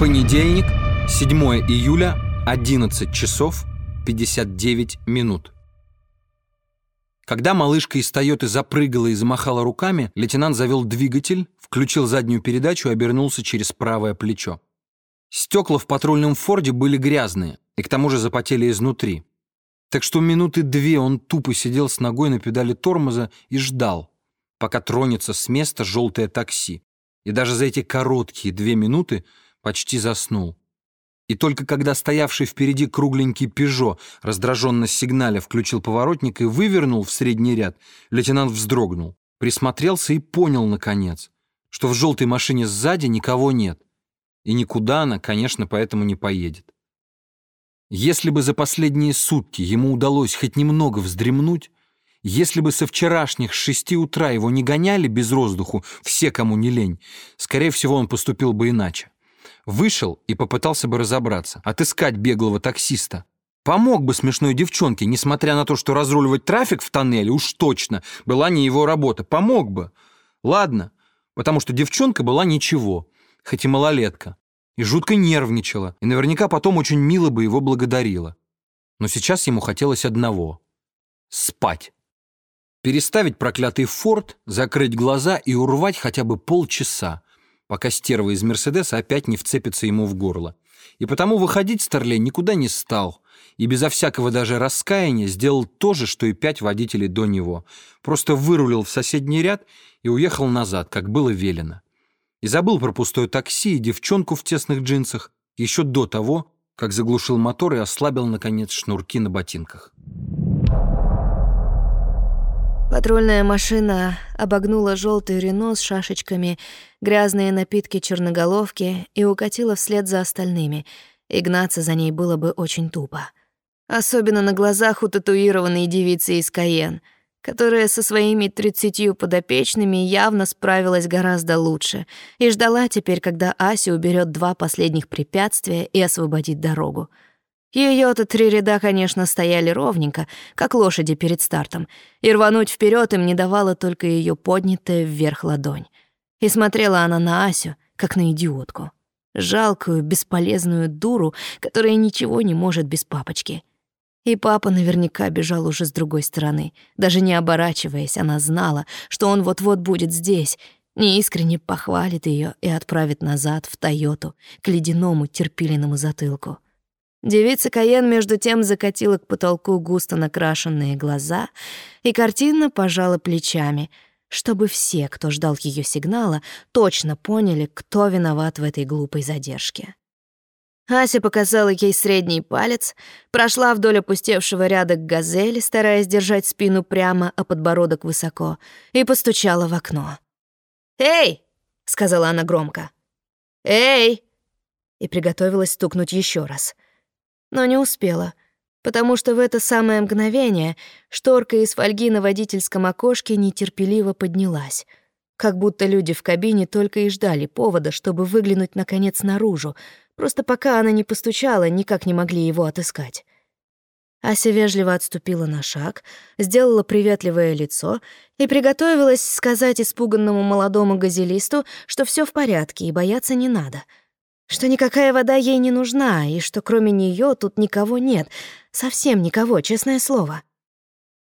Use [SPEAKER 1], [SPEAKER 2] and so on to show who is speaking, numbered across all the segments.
[SPEAKER 1] Понедельник, 7 июля, 11 часов 59 минут. Когда малышка из «Тойоты» запрыгала и замахала руками, лейтенант завел двигатель, включил заднюю передачу и обернулся через правое плечо. Стекла в патрульном «Форде» были грязные и к тому же запотели изнутри. Так что минуты две он тупо сидел с ногой на педали тормоза и ждал, пока тронется с места желтое такси. И даже за эти короткие две минуты почти заснул. И только когда стоявший впереди кругленький «Пежо» раздраженно сигналя включил поворотник и вывернул в средний ряд, лейтенант вздрогнул, присмотрелся и понял, наконец, что в желтой машине сзади никого нет. И никуда она, конечно, поэтому не поедет. Если бы за последние сутки ему удалось хоть немного вздремнуть, если бы со вчерашних шести утра его не гоняли без воздуху все, кому не лень, скорее всего, он поступил бы иначе. Вышел и попытался бы разобраться, отыскать беглого таксиста. Помог бы смешной девчонке, несмотря на то, что разруливать трафик в тоннеле уж точно была не его работа. Помог бы. Ладно, потому что девчонка была ничего, хоть и малолетка, и жутко нервничала, и наверняка потом очень мило бы его благодарила. Но сейчас ему хотелось одного — спать. Переставить проклятый форт, закрыть глаза и урвать хотя бы полчаса, пока стерва из Мерседеса опять не вцепится ему в горло. И потому выходить Старлей никуда не стал, и безо всякого даже раскаяния сделал то же, что и пять водителей до него. Просто вырулил в соседний ряд и уехал назад, как было велено. И забыл про пустое такси и девчонку в тесных джинсах еще до того, как заглушил мотор и ослабил, наконец, шнурки на ботинках.
[SPEAKER 2] Патрульная машина обогнула желтый Рено с шашечками, грязные напитки черноголовки и укатила вслед за остальными. И гнаться за ней было бы очень тупо. Особенно на глазах у татуированной девицы из Каен, которая со своими тридцатью подопечными явно справилась гораздо лучше и ждала теперь, когда Ася уберет два последних препятствия и освободит дорогу. Ее-то три ряда, конечно, стояли ровненько, как лошади перед стартом, и рвануть вперед им не давала только ее поднятая вверх ладонь. И смотрела она на Асю, как на идиотку. Жалкую, бесполезную дуру, которая ничего не может без папочки. И папа наверняка бежал уже с другой стороны. Даже не оборачиваясь, она знала, что он вот-вот будет здесь, неискренне похвалит ее и отправит назад в Тойоту к ледяному терпиленному затылку. Девица Каен между тем закатила к потолку густо накрашенные глаза и картинно пожала плечами, чтобы все, кто ждал ее сигнала, точно поняли, кто виноват в этой глупой задержке. Ася показала ей средний палец, прошла вдоль опустевшего ряда к газели, стараясь держать спину прямо, а подбородок высоко, и постучала в окно. «Эй!» — сказала она громко. «Эй!» и приготовилась стукнуть еще раз — но не успела, потому что в это самое мгновение шторка из фольги на водительском окошке нетерпеливо поднялась, как будто люди в кабине только и ждали повода, чтобы выглянуть наконец наружу, просто пока она не постучала, никак не могли его отыскать. Ася вежливо отступила на шаг, сделала приветливое лицо и приготовилась сказать испуганному молодому газелисту, что все в порядке и бояться не надо — что никакая вода ей не нужна, и что кроме нее тут никого нет, совсем никого, честное слово.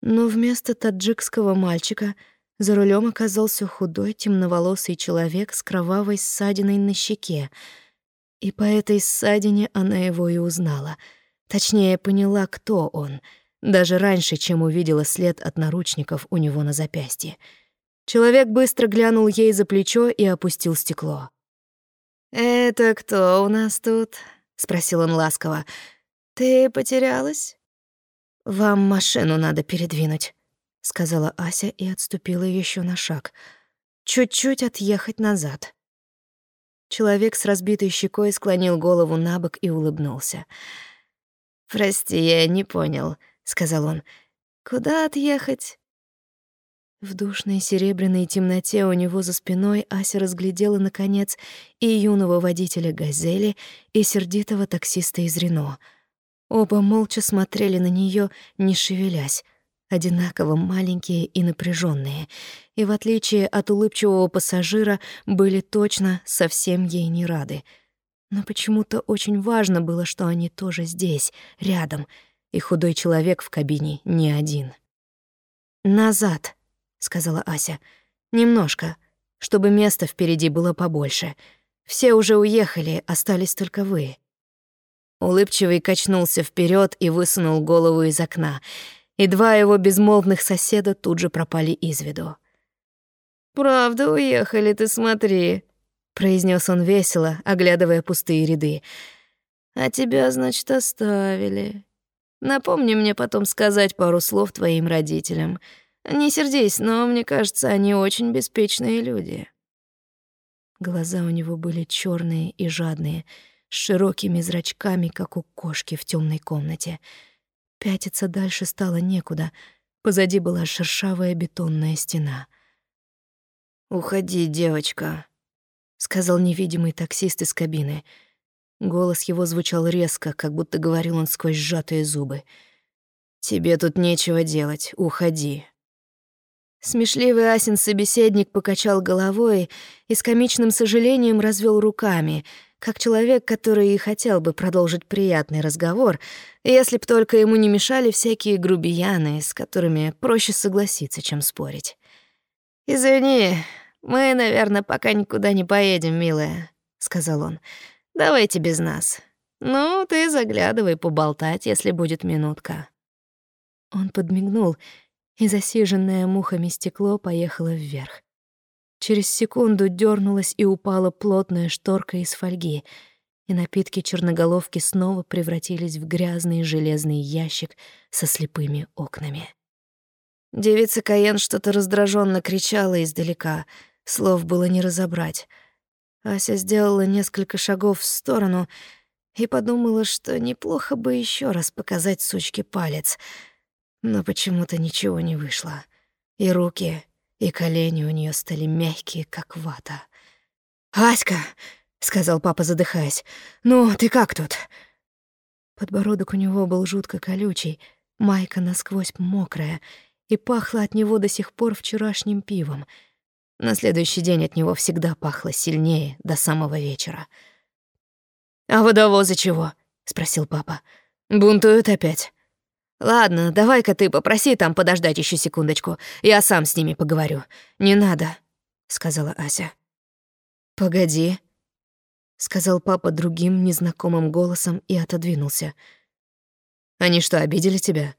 [SPEAKER 2] Но вместо таджикского мальчика за рулем оказался худой темноволосый человек с кровавой ссадиной на щеке. И по этой ссадине она его и узнала. Точнее, поняла, кто он, даже раньше, чем увидела след от наручников у него на запястье. Человек быстро глянул ей за плечо и опустил стекло. «Это кто у нас тут?» — спросил он ласково. «Ты потерялась?» «Вам машину надо передвинуть», — сказала Ася и отступила еще на шаг. «Чуть-чуть отъехать назад». Человек с разбитой щекой склонил голову на бок и улыбнулся. «Прости, я не понял», — сказал он. «Куда отъехать?» В душной серебряной темноте у него за спиной Ася разглядела, наконец, и юного водителя «Газели», и сердитого таксиста из Рено. Оба молча смотрели на нее, не шевелясь, одинаково маленькие и напряженные, и, в отличие от улыбчивого пассажира, были точно совсем ей не рады. Но почему-то очень важно было, что они тоже здесь, рядом, и худой человек в кабине не один. «Назад», — сказала Ася. «Немножко, чтобы места впереди было побольше. Все уже уехали, остались только вы». Улыбчивый качнулся вперед и высунул голову из окна, и два его безмолвных соседа тут же пропали из виду. «Правда уехали, ты смотри», — произнес он весело, оглядывая пустые ряды. «А тебя, значит, оставили. Напомни мне потом сказать пару слов твоим родителям. Не сердись, но мне кажется, они очень беспечные люди». Глаза у него были черные и жадные, с широкими зрачками, как у кошки в темной комнате. Пятиться дальше стало некуда. Позади была шершавая бетонная стена. «Уходи, девочка», — сказал невидимый таксист из кабины. Голос его звучал резко, как будто говорил он сквозь сжатые зубы. «Тебе тут нечего делать, уходи». Смешливый Асин собеседник покачал головой и с комичным сожалением развел руками, как человек, который и хотел бы продолжить приятный разговор, если б только ему не мешали всякие грубияны, с которыми проще согласиться, чем спорить. «Извини, мы, наверное, пока никуда не поедем, милая», — сказал он. «Давайте без нас. Ну, ты заглядывай поболтать, если будет минутка». Он подмигнул, и засиженное мухами стекло поехало вверх. Через секунду дернулась и упала плотная шторка из фольги, и напитки черноголовки снова превратились в грязный железный ящик со слепыми окнами. Девица Каен что-то раздраженно кричала издалека — Слов было не разобрать. Ася сделала несколько шагов в сторону и подумала, что неплохо бы еще раз показать сучке палец. Но почему-то ничего не вышло. И руки, и колени у нее стали мягкие, как вата. «Аська!» — сказал папа, задыхаясь. «Ну, ты как тут?» Подбородок у него был жутко колючий, майка насквозь мокрая, и пахло от него до сих пор вчерашним пивом — на следующий день от него всегда пахло сильнее до самого вечера. «А водовозы чего?» — спросил папа. «Бунтуют опять». «Ладно, давай-ка ты попроси там подождать еще секундочку. Я сам с ними поговорю». «Не надо», — сказала Ася. «Погоди», — сказал папа другим незнакомым голосом и отодвинулся. «Они что, обидели тебя?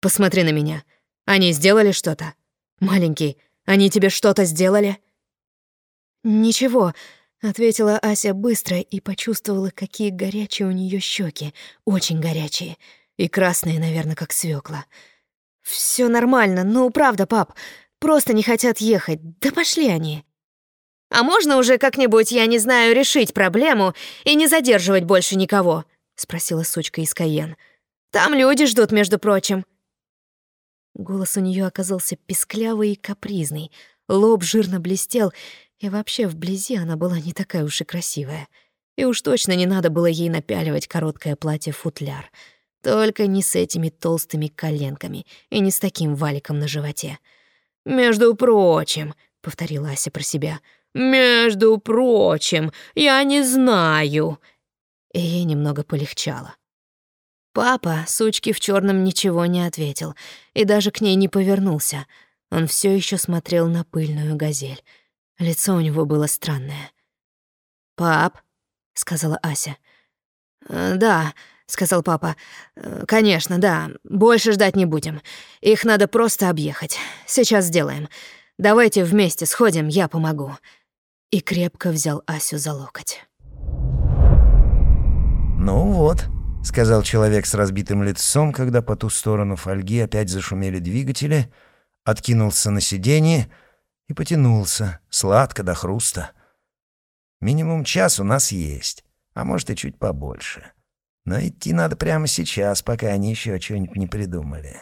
[SPEAKER 2] Посмотри на меня. Они сделали что-то? Маленький, они тебе что-то сделали?» «Ничего», — ответила Ася быстро и почувствовала, какие горячие у нее щеки, очень горячие, и красные, наверное, как свекла. Все нормально, ну правда, пап, просто не хотят ехать, да пошли они». «А можно уже как-нибудь, я не знаю, решить проблему и не задерживать больше никого?» — спросила сучка из Каен. «Там люди ждут, между прочим». Голос у нее оказался песклявый и капризный, лоб жирно блестел, и вообще вблизи она была не такая уж и красивая. И уж точно не надо было ей напяливать короткое платье-футляр. Только не с этими толстыми коленками и не с таким валиком на животе. «Между прочим», — повторила Ася про себя, «между прочим, я не знаю». И ей немного полегчало. Папа, сучки в черном, ничего не ответил и даже к ней не повернулся. Он все еще смотрел на пыльную газель. Лицо у него было странное. «Пап», — сказала Ася. «Э, «Да», — сказал папа. «Э, «Конечно, да. Больше ждать не будем. Их надо просто объехать. Сейчас сделаем. Давайте вместе сходим, я помогу». И крепко взял Асю за локоть.
[SPEAKER 3] «Ну вот», — сказал человек с разбитым лицом, когда по ту сторону фольги опять зашумели двигатели, откинулся на сиденье и потянулся, сладко до хруста. «Минимум час у нас есть, а может и чуть побольше. Но идти надо прямо сейчас, пока они еще что-нибудь не придумали».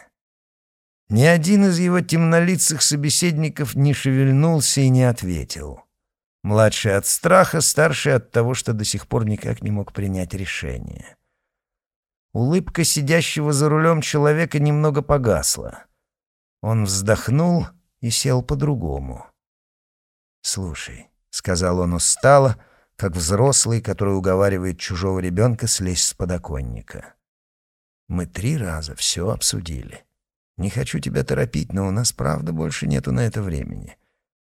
[SPEAKER 3] Ни один из его темнолицых собеседников не шевельнулся и не ответил. Младший от страха, старший от того, что до сих пор никак не мог принять решение. Улыбка сидящего за рулем человека немного погасла. Он вздохнул и сел по-другому. «Слушай», — сказал он устало, как взрослый, который уговаривает чужого ребенка слезть с подоконника. Мы три раза все обсудили. Не хочу тебя торопить, но у нас, правда, больше нету на это времени.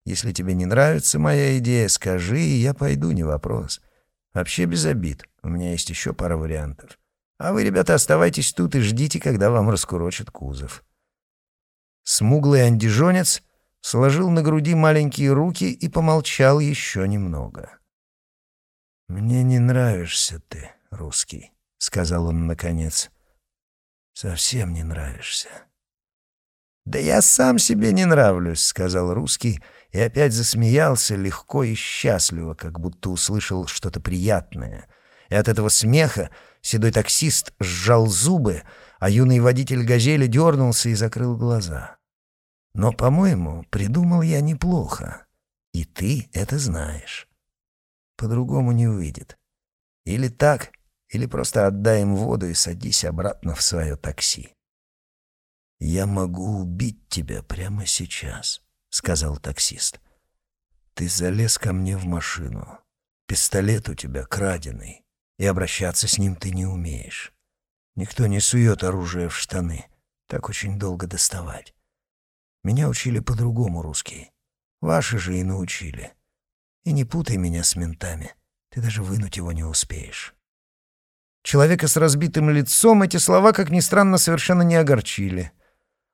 [SPEAKER 3] Если тебе не нравится моя идея, скажи, и я пойду, не вопрос. Вообще без обид. У меня есть еще пара вариантов. А вы, ребята, оставайтесь тут и ждите, когда вам раскурочат кузов. Смуглый андижонец сложил на груди маленькие руки и помолчал еще немного. «Мне не нравишься ты, русский», — сказал он наконец. «Совсем не нравишься». «Да я сам себе не нравлюсь», — сказал русский, и опять засмеялся легко и счастливо, как будто услышал что-то приятное. И от этого смеха седой таксист сжал зубы, а юный водитель «Газели» дернулся и закрыл глаза. «Но, по-моему, придумал я неплохо, и ты это знаешь. По-другому не выйдет. Или так, или просто отдай им воду и садись обратно в свое такси». «Я могу убить тебя прямо сейчас», — сказал таксист. «Ты залез ко мне в машину. Пистолет у тебя краденый, и обращаться с ним ты не умеешь. Никто не сует оружие в штаны. Так очень долго доставать. Меня учили по-другому русские. Ваши же и научили. И не путай меня с ментами. Ты даже вынуть его не успеешь». Человека с разбитым лицом эти слова, как ни странно, совершенно не огорчили.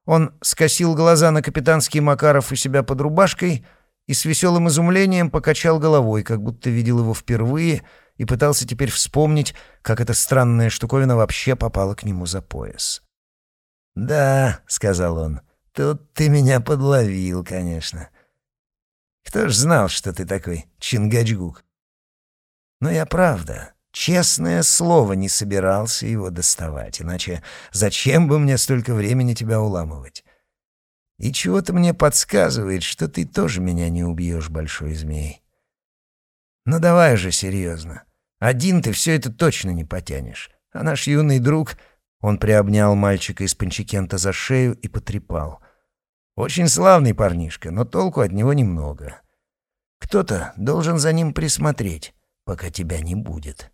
[SPEAKER 3] Он скосил глаза на капитанский Макаров у себя под рубашкой и с веселым изумлением покачал головой, как будто видел его впервые и пытался теперь вспомнить, как эта странная штуковина вообще попала к нему за пояс. «Да», — сказал он, — «тут ты меня подловил, конечно. Кто ж знал, что ты такой Чингачгук? Но я правда Честное слово, не собирался его доставать, иначе зачем бы мне столько времени тебя уламывать? И чего-то мне подсказывает, что ты тоже меня не убьешь, большой змей. Ну давай же серьезно. Один ты все это точно не потянешь. А наш юный друг... Он приобнял мальчика из Панчикента за шею и потрепал. Очень славный парнишка, но толку от него немного. Кто-то должен за ним присмотреть, пока тебя не будет.